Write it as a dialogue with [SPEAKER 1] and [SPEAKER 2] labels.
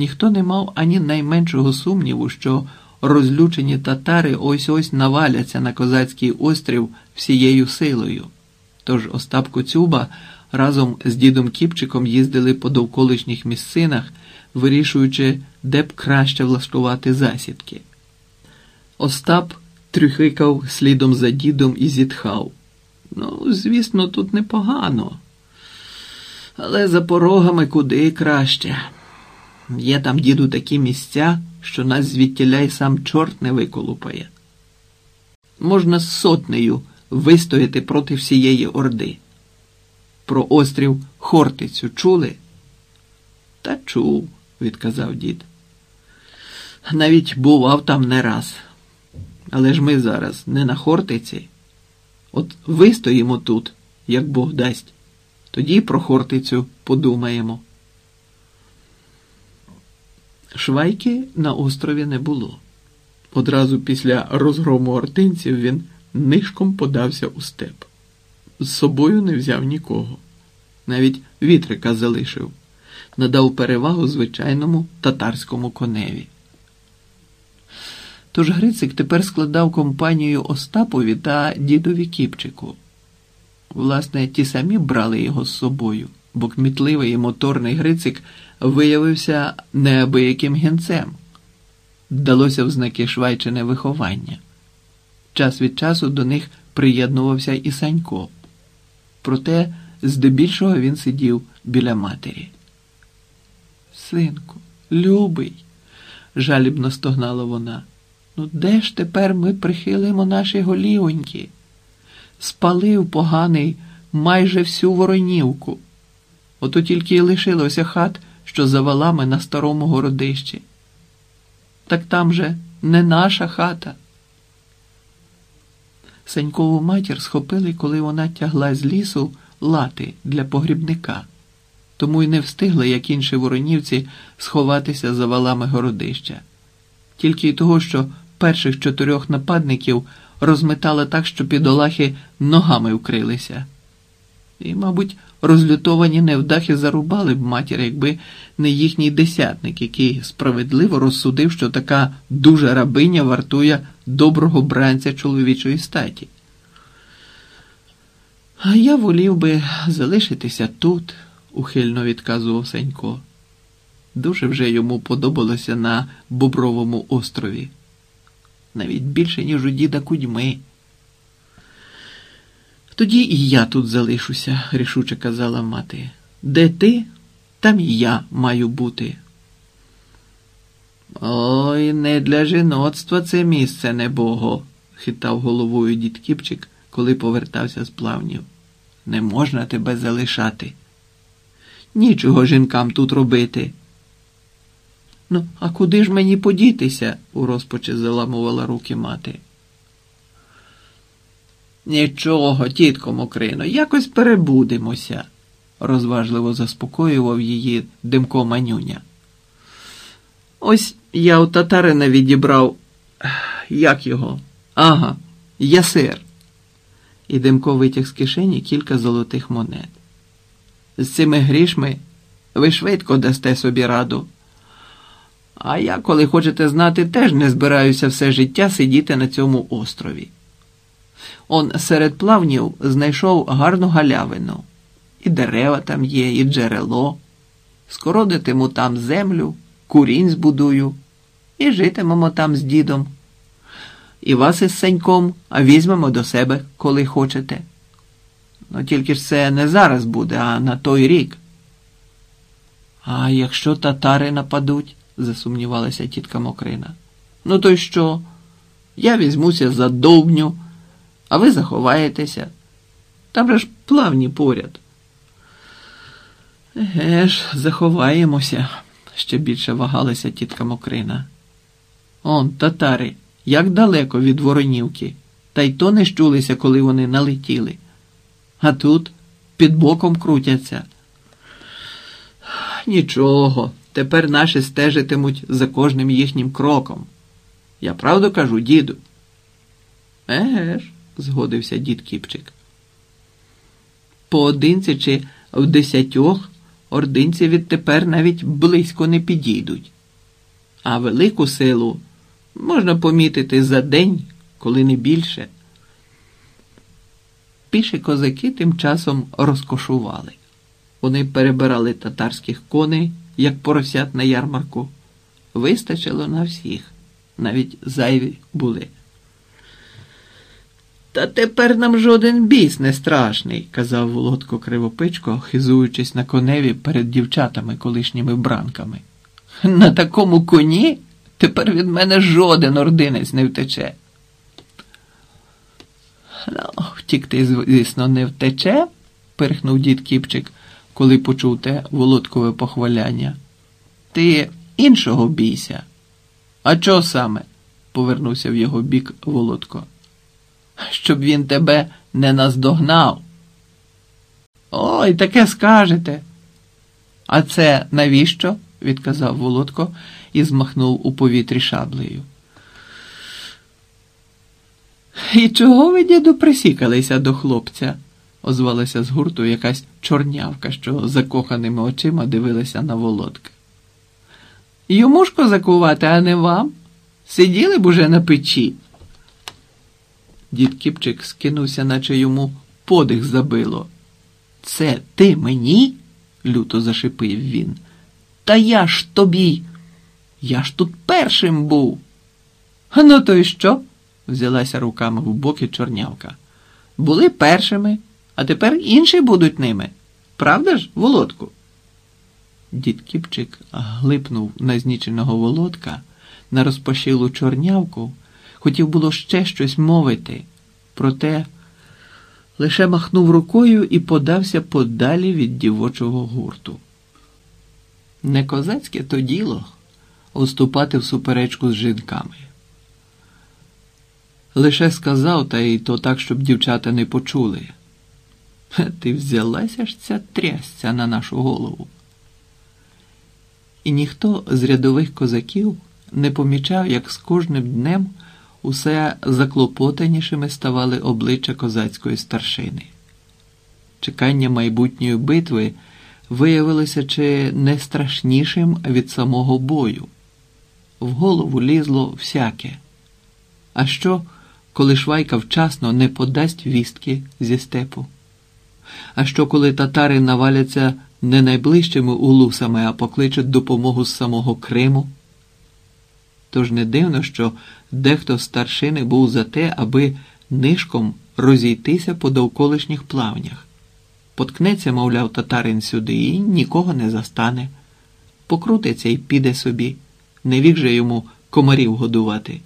[SPEAKER 1] ніхто не мав ані найменшого сумніву, що розлючені татари ось ось наваляться на козацький острів всією силою. Тож Остап Коцюба разом з дідом Кіпчиком їздили по довколишніх місцинах, вирішуючи, де б краще влаштувати засідки. Остап трюхикав слідом за дідом і зітхав. Ну, звісно, тут непогано. Але за порогами куди краще. Є там, діду, такі місця, що нас звідтіля й сам чорт не виколупає. Можна з сотнею вистояти проти всієї орди. Про острів Хортицю чули? Та чув, відказав дід. Навіть бував там не раз. Але ж ми зараз не на Хортиці. От вистоїмо тут, як Бог дасть, тоді про Хортицю подумаємо. Швайки на острові не було. Одразу після розгрому ортинців він нишком подався у степ. З собою не взяв нікого. Навіть вітрика залишив, надав перевагу звичайному татарському коневі. Тож Грицик тепер складав компанію Остапові та дідові Кіпчику. Власне, ті самі брали його з собою, бо кмітливий і моторний Грицик виявився неабияким гінцем. Далося в знаки швайчине виховання. Час від часу до них приєднувався і Санько. Проте, здебільшого він сидів біля матері. Синку, любий, жалібно стогнала вона. Ну, де ж тепер ми прихилимо наші голівоньки? Спалив поганий майже всю воронівку. Ото тільки й лишилося хат, що за валами на старому городищі. Так там же не наша хата. Санькову матір схопили, коли вона тягла з лісу лати для погрібника, тому й не встигли, як інші воронівці, сховатися за валами городища. Тільки й того, що перших чотирьох нападників розметали так, що підолахи ногами вкрилися. І, мабуть, розлютовані невдахи зарубали б матір, якби не їхній десятник, який справедливо розсудив, що така дуже рабиня вартує доброго бранця чоловічої статі. А я волів би залишитися тут, ухильно відказував Сенько. Дуже вже йому подобалося на Бобровому острові. Навіть більше, ніж у діда кудьми. Тоді і я тут залишуся, рішуче казала мати. Де ти, там і я маю бути. Ой, не для жіноцтва це місце, небого, хитав головою дід Кіпчик, коли повертався з плавнів. Не можна тебе залишати. Нічого жінкам тут робити. Ну, а куди ж мені подітися? у розпачі заламувала руки мати. Нічого, тітко Мокрино, якось перебудемося, розважливо заспокоював її Димко Манюня. Ось я у татарина відібрав, як його? Ага, ясир. І Димко витяг з кишені кілька золотих монет. З цими грішми ви швидко дасте собі раду. А я, коли хочете знати, теж не збираюся все життя сидіти на цьому острові. Он серед плавнів знайшов гарну галявину. І дерева там є, і джерело. Скородитиму там землю, курінь збудую, і житимемо там з дідом. І вас із Сеньком, візьмемо до себе, коли хочете. Ну тільки ж це не зараз буде, а на той рік. А якщо татари нападуть, засумнівалася тітка Мокрина. Ну, то й що? Я візьмуся за довбню, а ви заховаєтеся. Там же ж плавні поряд. Еге ж, заховаємося, ще більше вагалася тітка Мокрина. Он, татари, як далеко від воронівки, та й то не щулися, коли вони налетіли. А тут під боком крутяться. Нічого, тепер наші стежитимуть за кожним їхнім кроком. Я правду кажу, діду? Еге ж, згодився дід Кіпчик. Поодинці чи в десятьох ординці відтепер навіть близько не підійдуть. А велику силу можна помітити за день, коли не більше. Піші козаки тим часом розкошували. Вони перебирали татарських коней, як поросят на ярмарку. Вистачило на всіх, навіть зайві були. Та тепер нам жоден біс не страшний, казав Володко Кривопичко, хизуючись на коневі перед дівчатами колишніми бранками. На такому коні тепер від мене жоден ординець не втече. Ну, втікти, звісно, не втече, перехнув дід Кіпчик, коли почув те володкове похваляння. Ти іншого бійся. А чого саме? повернувся в його бік Володко. Щоб він тебе не наздогнав. Ой, таке скажете. А це навіщо? відказав Володко і змахнув у повітрі шаблею. І чого ви, діду, присікалися до хлопця? озвалася з гурту якась чорнявка, що закоханими очима дивилася на Володка. Йому ж козакувати, а не вам? Сиділи б уже на печі. Дід Кіпчик скинувся, наче йому подих забило. Це ти мені? люто зашипив він. Та я ж тобі. Я ж тут першим був. Ну, то й що? взялася руками в боки чорнявка. Були першими, а тепер інші будуть ними. Правда ж, Володку? Дід Кіпчик глипнув на зніченого володка, на розпашілу чорнявку, хотів було ще щось мовити, проте лише махнув рукою і подався подалі від дівочого гурту. Не козацьке то діло уступати в суперечку з жінками. Лише сказав, та й то так, щоб дівчата не почули. Ти взялася ж ця трясця на нашу голову. І ніхто з рядових козаків не помічав, як з кожним днем усе заклопотанішими ставали обличчя козацької старшини. Чекання майбутньої битви виявилося чи не страшнішим від самого бою. В голову лізло всяке. А що, коли Швайка вчасно не подасть вістки зі степу? А що, коли татари наваляться не найближчими улусами, а покличуть допомогу з самого Криму? Тож не дивно, що дехто з старшини був за те, аби нишком розійтися по довколишніх плавнях. Поткнеться, мовляв, татарин сюди і нікого не застане. Покрутиться і піде собі, не вік же йому комарів годувати.